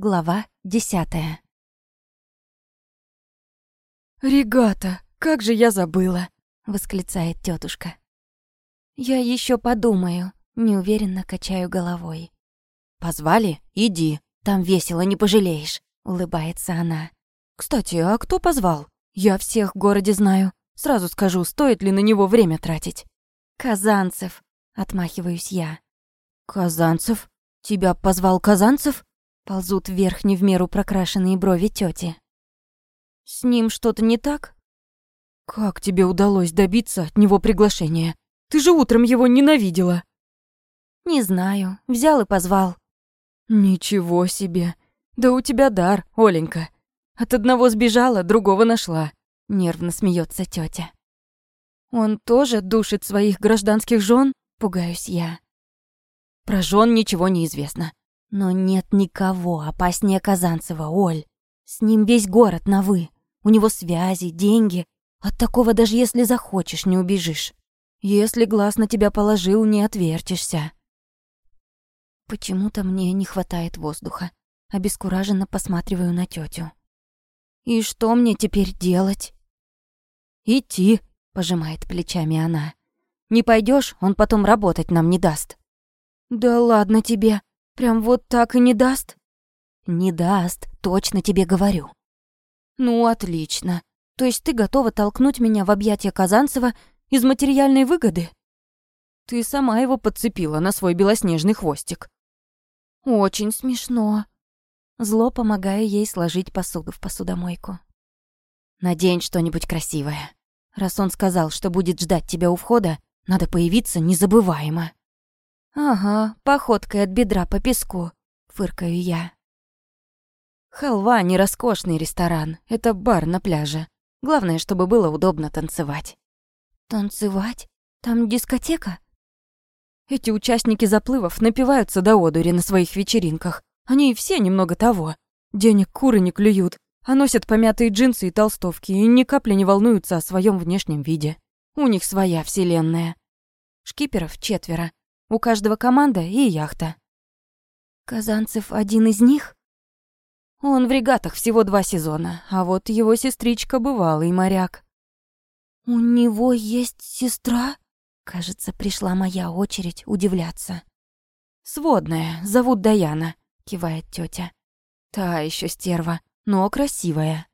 Глава десятая. «Регата, как же я забыла!» — восклицает тетушка. «Я еще подумаю», — неуверенно качаю головой. «Позвали? Иди, там весело, не пожалеешь», — улыбается она. «Кстати, а кто позвал? Я всех в городе знаю. Сразу скажу, стоит ли на него время тратить». «Казанцев», — отмахиваюсь я. «Казанцев? Тебя позвал Казанцев?» Ползут вверх не в меру прокрашенные брови тети. «С ним что-то не так?» «Как тебе удалось добиться от него приглашения? Ты же утром его ненавидела!» «Не знаю. Взял и позвал». «Ничего себе! Да у тебя дар, Оленька. От одного сбежала, другого нашла», — нервно смеется тетя. «Он тоже душит своих гражданских жен?» — пугаюсь я. Про жен ничего не известно. Но нет никого опаснее Казанцева, Оль. С ним весь город на «вы». У него связи, деньги. От такого даже если захочешь, не убежишь. Если глаз на тебя положил, не отвертишься. Почему-то мне не хватает воздуха. Обескураженно посматриваю на тетю. «И что мне теперь делать?» «Идти», — пожимает плечами она. «Не пойдешь, он потом работать нам не даст». «Да ладно тебе, прям вот так и не даст?» «Не даст, точно тебе говорю». «Ну, отлично. То есть ты готова толкнуть меня в объятия Казанцева из материальной выгоды?» «Ты сама его подцепила на свой белоснежный хвостик». «Очень смешно». Зло помогая ей сложить посуду в посудомойку. «Надень что-нибудь красивое. Раз он сказал, что будет ждать тебя у входа, надо появиться незабываемо». «Ага, походкой от бедра по песку», — фыркаю я. Халва — не роскошный ресторан, это бар на пляже. Главное, чтобы было удобно танцевать. Танцевать? Там дискотека? Эти участники заплывов напиваются до одури на своих вечеринках. Они все немного того. Денег куры не клюют, а носят помятые джинсы и толстовки и ни капли не волнуются о своем внешнем виде. У них своя вселенная. Шкиперов четверо, у каждого команда и яхта. Казанцев один из них? Он в регатах всего два сезона, а вот его сестричка бывалый моряк. У него есть сестра? Кажется, пришла моя очередь удивляться. Сводная, зовут Даяна, кивает тетя. Та еще стерва, но красивая.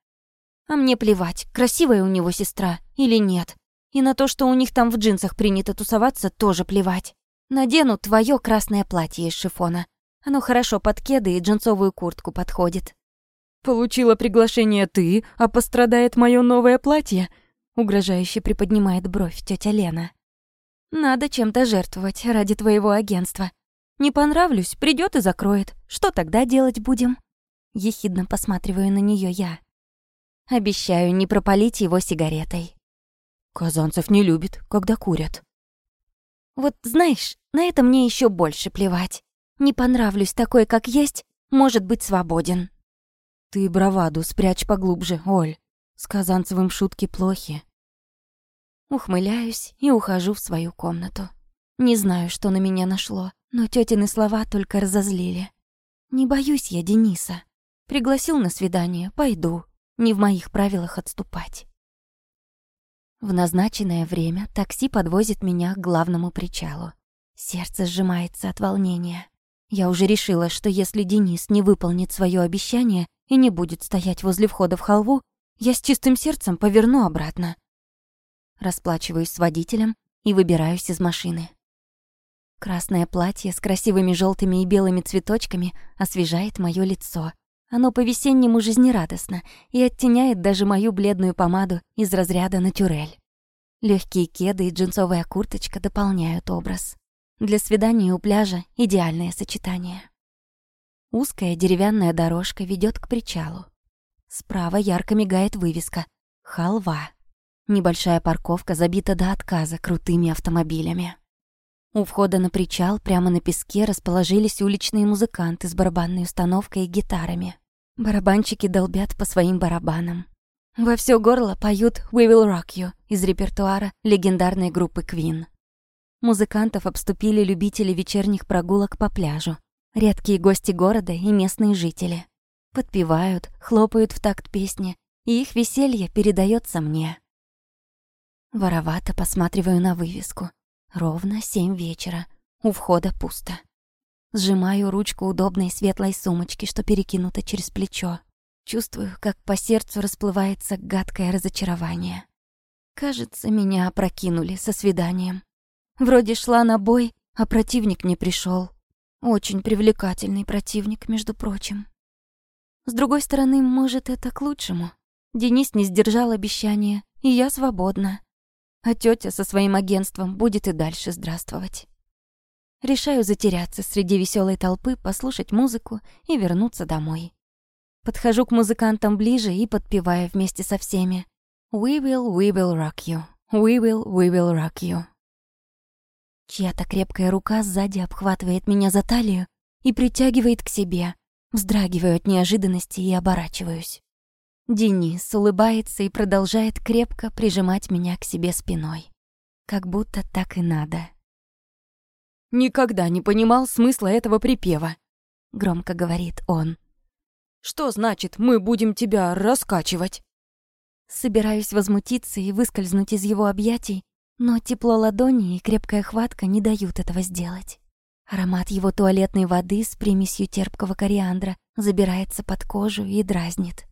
А мне плевать, красивая у него сестра или нет. И на то, что у них там в джинсах принято тусоваться, тоже плевать. Надену твое красное платье из шифона. Оно хорошо под кеды и джинсовую куртку подходит. Получила приглашение ты, а пострадает мое новое платье? Угрожающе приподнимает бровь тетя Лена. Надо чем-то жертвовать ради твоего агентства. Не понравлюсь, придет и закроет. Что тогда делать будем? Ехидно посматриваю на нее я. Обещаю не пропалить его сигаретой. Казанцев не любит, когда курят. Вот знаешь, на это мне еще больше плевать. Не понравлюсь такой, как есть, может быть свободен. Ты браваду спрячь поглубже, Оль. С Казанцевым шутки плохи. Ухмыляюсь и ухожу в свою комнату. Не знаю, что на меня нашло, но тетины слова только разозлили. Не боюсь я Дениса. Пригласил на свидание, пойду. Не в моих правилах отступать. В назначенное время такси подвозит меня к главному причалу. Сердце сжимается от волнения. Я уже решила, что если Денис не выполнит свое обещание и не будет стоять возле входа в халву, я с чистым сердцем поверну обратно. Расплачиваюсь с водителем и выбираюсь из машины. Красное платье с красивыми желтыми и белыми цветочками освежает моё лицо, оно по-весеннему жизнерадостно и оттеняет даже мою бледную помаду из разряда натюрель. Легкие кеды и джинсовая курточка дополняют образ. Для свидания у пляжа идеальное сочетание. Узкая деревянная дорожка ведет к причалу. Справа ярко мигает вывеска «Халва». Небольшая парковка забита до отказа крутыми автомобилями. У входа на причал прямо на песке расположились уличные музыканты с барабанной установкой и гитарами. Барабанщики долбят по своим барабанам. Во всё горло поют «We Will Rock You» из репертуара легендарной группы Queen. Музыкантов обступили любители вечерних прогулок по пляжу, редкие гости города и местные жители. Подпевают, хлопают в такт песни, и их веселье передается мне. Воровато посматриваю на вывеску. Ровно семь вечера. У входа пусто. Сжимаю ручку удобной светлой сумочки, что перекинута через плечо. Чувствую, как по сердцу расплывается гадкое разочарование. Кажется, меня опрокинули со свиданием. Вроде шла на бой, а противник не пришел. Очень привлекательный противник, между прочим. С другой стороны, может, это к лучшему. Денис не сдержал обещания, и я свободна. А тетя со своим агентством будет и дальше здравствовать. Решаю затеряться среди веселой толпы, послушать музыку и вернуться домой. Подхожу к музыкантам ближе и подпеваю вместе со всеми. «We will, we will rock you. We will, we will rock you». Чья-то крепкая рука сзади обхватывает меня за талию и притягивает к себе. Вздрагиваю от неожиданности и оборачиваюсь. Денис улыбается и продолжает крепко прижимать меня к себе спиной. Как будто так и надо. «Никогда не понимал смысла этого припева», — громко говорит он. Что значит «мы будем тебя раскачивать»?» Собираюсь возмутиться и выскользнуть из его объятий, но тепло ладони и крепкая хватка не дают этого сделать. Аромат его туалетной воды с примесью терпкого кориандра забирается под кожу и дразнит.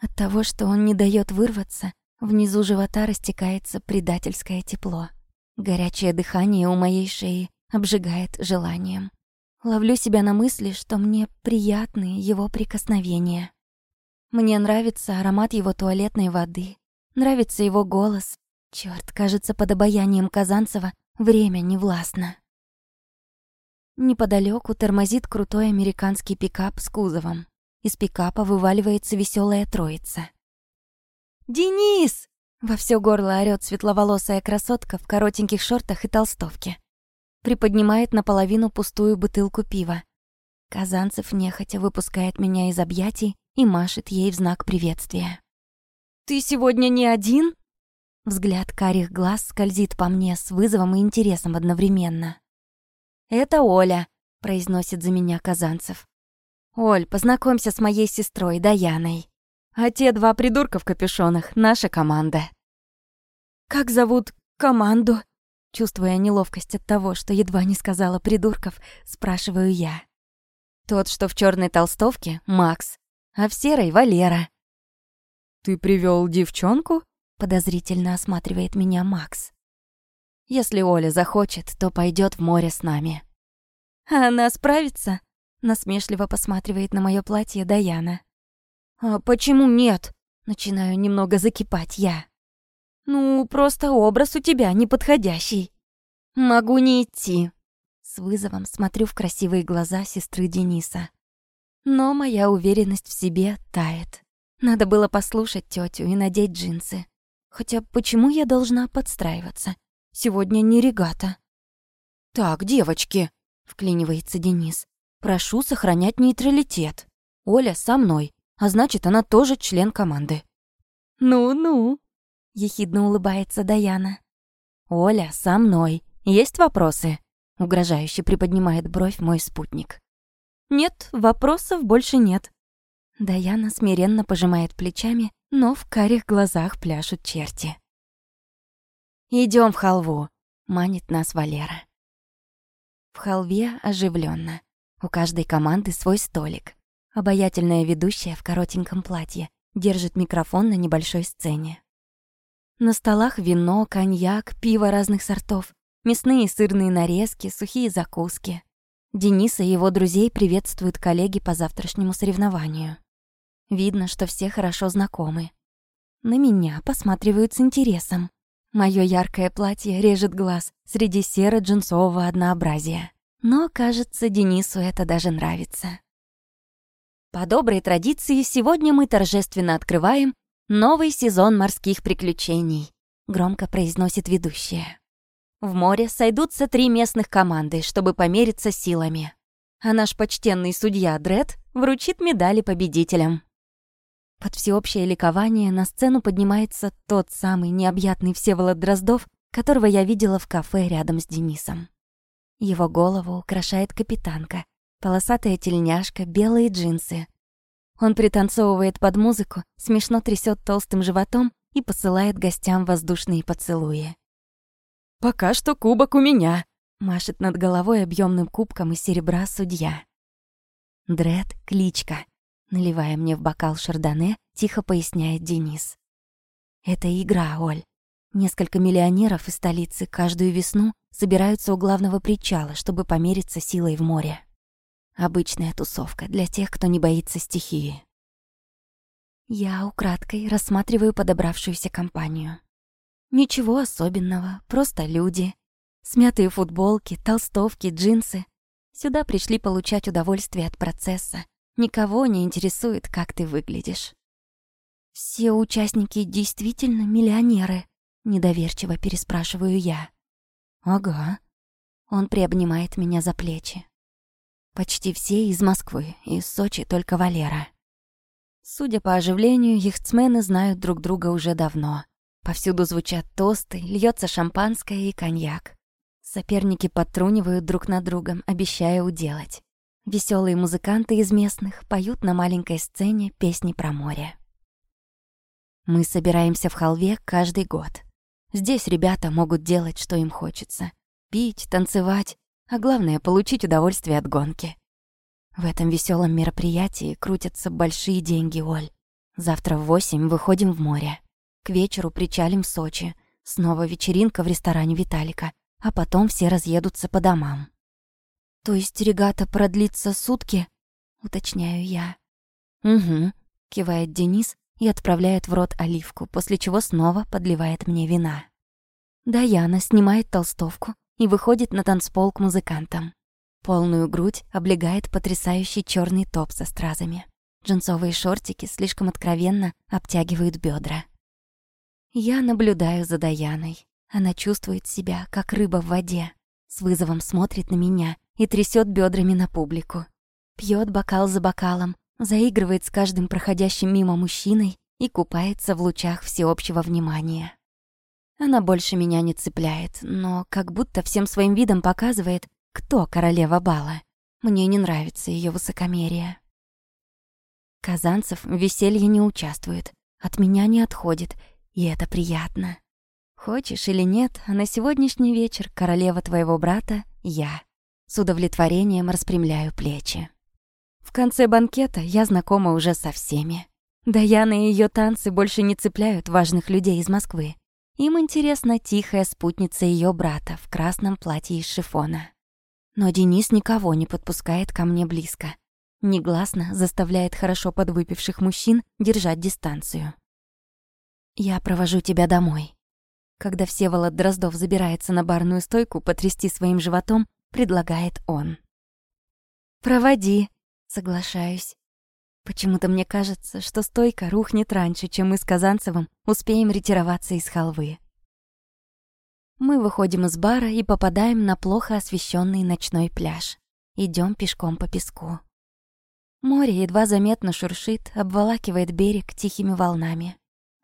От того, что он не дает вырваться, внизу живота растекается предательское тепло. Горячее дыхание у моей шеи обжигает желанием. Ловлю себя на мысли, что мне приятны его прикосновения. Мне нравится аромат его туалетной воды, нравится его голос. Чёрт, кажется, под обаянием Казанцева время не властно. Неподалёку тормозит крутой американский пикап с кузовом. Из пикапа вываливается веселая троица. «Денис!» — во всё горло орёт светловолосая красотка в коротеньких шортах и толстовке приподнимает наполовину пустую бутылку пива. Казанцев нехотя выпускает меня из объятий и машет ей в знак приветствия. «Ты сегодня не один?» Взгляд карих глаз скользит по мне с вызовом и интересом одновременно. «Это Оля», — произносит за меня Казанцев. «Оль, познакомься с моей сестрой Даяной. А те два придурка в капюшонах — наша команда». «Как зовут команду?» Чувствуя неловкость от того, что едва не сказала придурков, спрашиваю я. Тот, что в черной толстовке, Макс, а в серой Валера. Ты привел девчонку? Подозрительно осматривает меня Макс. Если Оля захочет, то пойдет в море с нами. А она справится? Насмешливо посматривает на мое платье Даяна. А почему нет? Начинаю немного закипать я. «Ну, просто образ у тебя неподходящий. Могу не идти». С вызовом смотрю в красивые глаза сестры Дениса. Но моя уверенность в себе тает. Надо было послушать тетю и надеть джинсы. Хотя почему я должна подстраиваться? Сегодня не регата. «Так, девочки», — вклинивается Денис, — «прошу сохранять нейтралитет. Оля со мной, а значит, она тоже член команды». «Ну-ну», ехидно улыбается Даяна. Оля, со мной. Есть вопросы? угрожающе приподнимает бровь мой спутник. Нет, вопросов больше нет. Даяна смиренно пожимает плечами, но в карих глазах пляшут черти. Идем в халву, манит нас Валера. В халве оживленно. У каждой команды свой столик. Обаятельная ведущая в коротеньком платье держит микрофон на небольшой сцене. На столах вино, коньяк, пиво разных сортов, мясные и сырные нарезки, сухие закуски. Дениса и его друзей приветствуют коллеги по завтрашнему соревнованию. Видно, что все хорошо знакомы. На меня посматривают с интересом. Моё яркое платье режет глаз среди серо-джинсового однообразия. Но, кажется, Денису это даже нравится. По доброй традиции, сегодня мы торжественно открываем «Новый сезон морских приключений», — громко произносит ведущая. В море сойдутся три местных команды, чтобы помериться силами. А наш почтенный судья Дред вручит медали победителям. Под всеобщее ликование на сцену поднимается тот самый необъятный Всеволод Дроздов, которого я видела в кафе рядом с Денисом. Его голову украшает капитанка, полосатая тельняшка, белые джинсы. Он пританцовывает под музыку, смешно трясет толстым животом и посылает гостям воздушные поцелуи. «Пока что кубок у меня», — машет над головой объемным кубком из серебра судья. Дред — кличка. Наливая мне в бокал шардоне, тихо поясняет Денис. Это игра, Оль. Несколько миллионеров из столицы каждую весну собираются у главного причала, чтобы помериться силой в море. Обычная тусовка для тех, кто не боится стихии. Я украдкой рассматриваю подобравшуюся компанию. Ничего особенного, просто люди. Смятые футболки, толстовки, джинсы. Сюда пришли получать удовольствие от процесса. Никого не интересует, как ты выглядишь. Все участники действительно миллионеры, недоверчиво переспрашиваю я. Ага. Он приобнимает меня за плечи. Почти все из Москвы, из Сочи только Валера. Судя по оживлению, яхтсмены знают друг друга уже давно. Повсюду звучат тосты, льется шампанское и коньяк. Соперники подтрунивают друг над другом, обещая уделать. Веселые музыканты из местных поют на маленькой сцене песни про море. Мы собираемся в халве каждый год. Здесь ребята могут делать, что им хочется. Пить, танцевать, а главное — получить удовольствие от гонки. В этом веселом мероприятии крутятся большие деньги, Оль. Завтра в восемь выходим в море. К вечеру причалим в Сочи. Снова вечеринка в ресторане Виталика, а потом все разъедутся по домам. То есть регата продлится сутки? Уточняю я. Угу, кивает Денис и отправляет в рот оливку, после чего снова подливает мне вина. Даяна снимает толстовку, и выходит на танцпол к музыкантам. Полную грудь облегает потрясающий черный топ со стразами. Джинсовые шортики слишком откровенно обтягивают бедра. Я наблюдаю за Даяной. Она чувствует себя, как рыба в воде. С вызовом смотрит на меня и трясет бедрами на публику. Пьет бокал за бокалом, заигрывает с каждым проходящим мимо мужчиной и купается в лучах всеобщего внимания. Она больше меня не цепляет, но как будто всем своим видом показывает, кто королева бала. Мне не нравится ее высокомерие. Казанцев в веселье не участвует, от меня не отходит, и это приятно. Хочешь или нет, а на сегодняшний вечер королева твоего брата — я. С удовлетворением распрямляю плечи. В конце банкета я знакома уже со всеми. Даяна и ее танцы больше не цепляют важных людей из Москвы. Им интересна тихая спутница ее брата в красном платье из шифона. Но Денис никого не подпускает ко мне близко. Негласно заставляет хорошо подвыпивших мужчин держать дистанцию. «Я провожу тебя домой». Когда Всеволод Дроздов забирается на барную стойку потрясти своим животом, предлагает он. «Проводи», — соглашаюсь. Почему-то мне кажется, что стойка рухнет раньше, чем мы с Казанцевым успеем ретироваться из халвы. Мы выходим из бара и попадаем на плохо освещенный ночной пляж. Идем пешком по песку. Море едва заметно шуршит, обволакивает берег тихими волнами.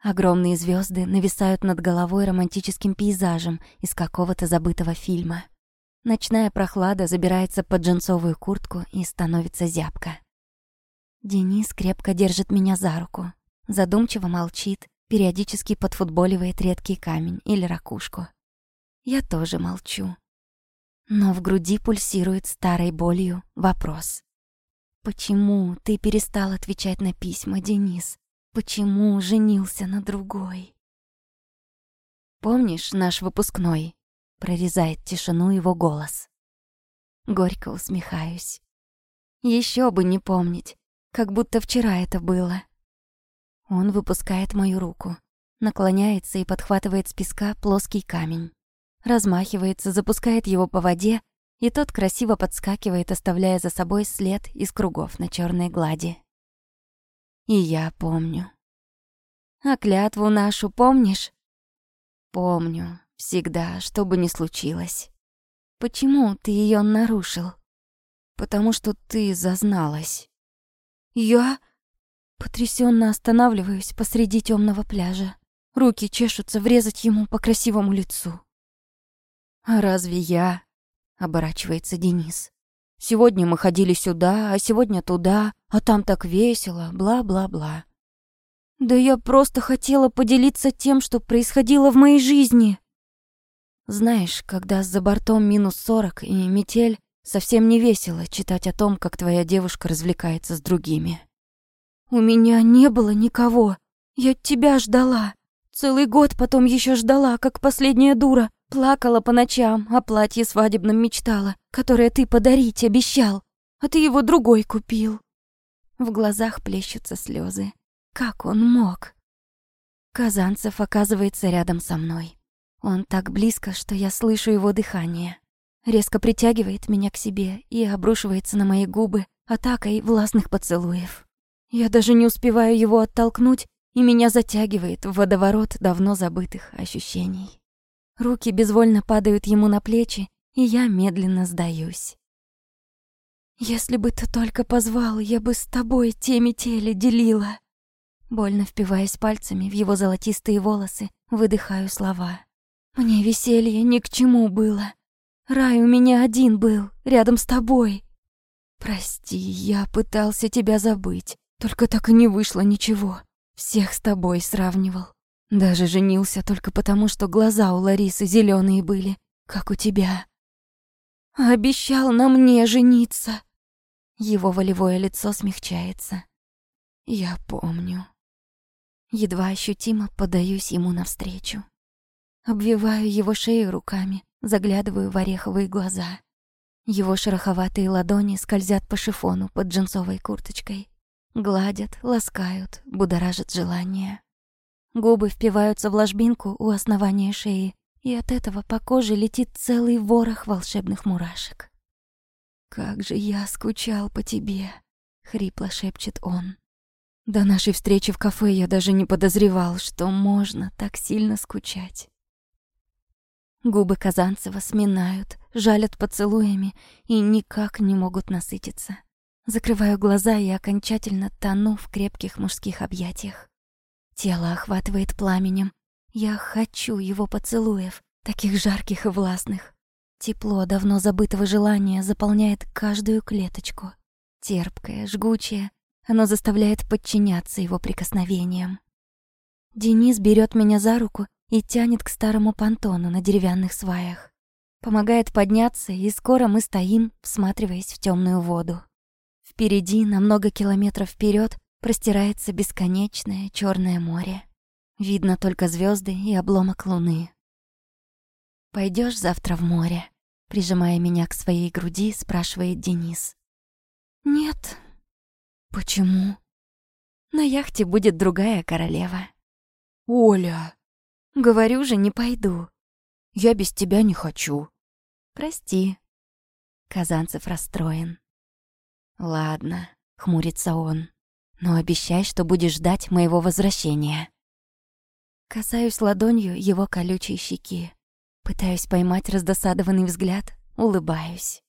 Огромные звезды нависают над головой романтическим пейзажем из какого-то забытого фильма. Ночная прохлада забирается под джинсовую куртку и становится зябко. Денис крепко держит меня за руку, задумчиво молчит, периодически подфутболивает редкий камень или ракушку. Я тоже молчу. Но в груди пульсирует старой болью вопрос. «Почему ты перестал отвечать на письма, Денис? Почему женился на другой?» «Помнишь наш выпускной?» — прорезает тишину его голос. Горько усмехаюсь. Еще бы не помнить, как будто вчера это было. Он выпускает мою руку, наклоняется и подхватывает с песка плоский камень. Размахивается, запускает его по воде, и тот красиво подскакивает, оставляя за собой след из кругов на черной глади. И я помню. А клятву нашу помнишь? Помню, всегда, что бы ни случилось. Почему ты ее нарушил? Потому что ты зазналась. «Я...» Потрясенно останавливаюсь посреди темного пляжа. Руки чешутся врезать ему по красивому лицу. «А разве я...» — оборачивается Денис. «Сегодня мы ходили сюда, а сегодня туда, а там так весело, бла-бла-бла. Да я просто хотела поделиться тем, что происходило в моей жизни. Знаешь, когда за бортом минус сорок и метель, совсем не весело читать о том, как твоя девушка развлекается с другими. У меня не было никого. Я тебя ждала. Целый год потом еще ждала, как последняя дура. Плакала по ночам, о платье свадебном мечтала, которое ты подарить обещал, а ты его другой купил. В глазах плещутся слезы. Как он мог? Казанцев оказывается рядом со мной. Он так близко, что я слышу его дыхание. Резко притягивает меня к себе и обрушивается на мои губы атакой властных поцелуев. Я даже не успеваю его оттолкнуть, и меня затягивает в водоворот давно забытых ощущений. Руки безвольно падают ему на плечи, и я медленно сдаюсь. «Если бы ты только позвал, я бы с тобой те метели делила», Больно впиваясь пальцами в его золотистые волосы, выдыхаю слова. «Мне веселье ни к чему было. Рай у меня один был, рядом с тобой. Прости, я пытался тебя забыть, только так и не вышло ничего. Всех с тобой сравнивал. Даже женился только потому, что глаза у Ларисы зеленые были, как у тебя. Обещал на мне жениться». Его волевое лицо смягчается. «Я помню». Едва ощутимо подаюсь ему навстречу. Обвиваю его шею руками, заглядываю в ореховые глаза. Его шероховатые ладони скользят по шифону под джинсовой курточкой. Гладят, ласкают, будоражат желание. Губы впиваются в ложбинку у основания шеи, и от этого по коже летит целый ворох волшебных мурашек. «Как же я скучал по тебе!» — хрипло шепчет он. До нашей встречи в кафе я даже не подозревал, что можно так сильно скучать. Губы Казанцева сминают, жалят поцелуями и никак не могут насытиться. Закрываю глаза и окончательно тону в крепких мужских объятиях. Тело охватывает пламенем. Я хочу его поцелуев, таких жарких и властных. Тепло давно забытого желания заполняет каждую клеточку. Терпкое, жгучее, оно заставляет подчиняться его прикосновениям. Денис берет меня за руку и тянет к старому понтону на деревянных сваях. Помогает подняться, и скоро мы стоим, всматриваясь в темную воду. Впереди, на много километров вперед, простирается бесконечное черное море. Видно только звезды и обломок луны. Пойдешь завтра в море?» Прижимая меня к своей груди, спрашивает Денис. «Нет», Почему? На яхте будет другая королева. Оля. Говорю же, не пойду. Я без тебя не хочу. Прости. Казанцев расстроен. Ладно, хмурится он. Но обещай, что будешь ждать моего возвращения. Касаюсь ладонью его колючей щеки. Пытаюсь поймать раздосадованный взгляд, улыбаюсь.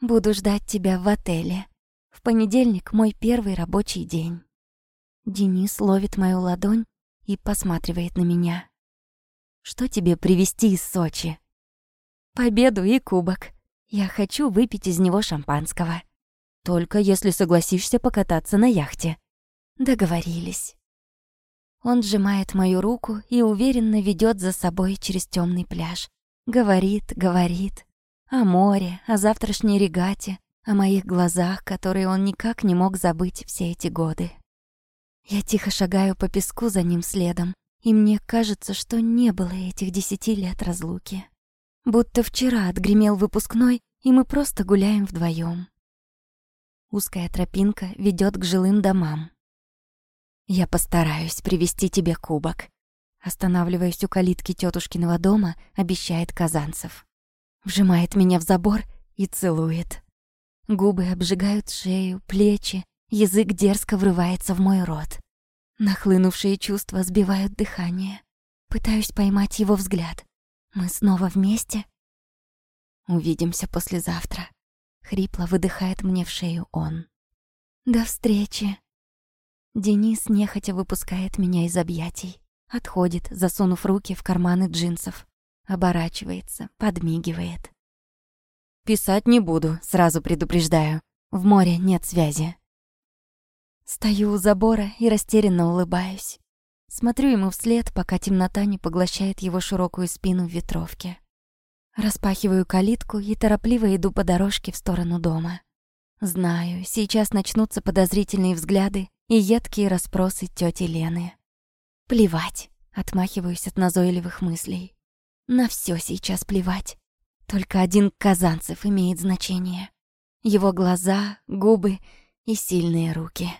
Буду ждать тебя в отеле. В понедельник мой первый рабочий день. Денис ловит мою ладонь и посматривает на меня. Что тебе привезти из Сочи? Победу и кубок. Я хочу выпить из него шампанского. Только если согласишься покататься на яхте. Договорились. Он сжимает мою руку и уверенно ведет за собой через темный пляж. Говорит, говорит. О море, о завтрашней регате, о моих глазах, которые он никак не мог забыть все эти годы. Я тихо шагаю по песку за ним следом, и мне кажется, что не было этих десяти лет разлуки. Будто вчера отгремел выпускной, и мы просто гуляем вдвоем. Узкая тропинка ведет к жилым домам. Я постараюсь привести тебе кубок. Останавливаясь у калитки тетушкиного дома, обещает Казанцев. Вжимает меня в забор и целует. Губы обжигают шею, плечи, язык дерзко врывается в мой рот. Нахлынувшие чувства сбивают дыхание. Пытаюсь поймать его взгляд. Мы снова вместе? Увидимся послезавтра. Хрипло выдыхает мне в шею он. До встречи. Денис нехотя выпускает меня из объятий. Отходит, засунув руки в карманы джинсов. Оборачивается, подмигивает. Писать не буду, сразу предупреждаю. В море нет связи. Стою у забора и растерянно улыбаюсь. Смотрю ему вслед, пока темнота не поглощает его широкую спину в ветровке. Распахиваю калитку и торопливо иду по дорожке в сторону дома. Знаю, сейчас начнутся подозрительные взгляды и едкие расспросы тети Лены. Плевать, отмахиваюсь от назойливых мыслей. На все сейчас плевать. Только один Казанцев имеет значение. Его глаза, губы и сильные руки.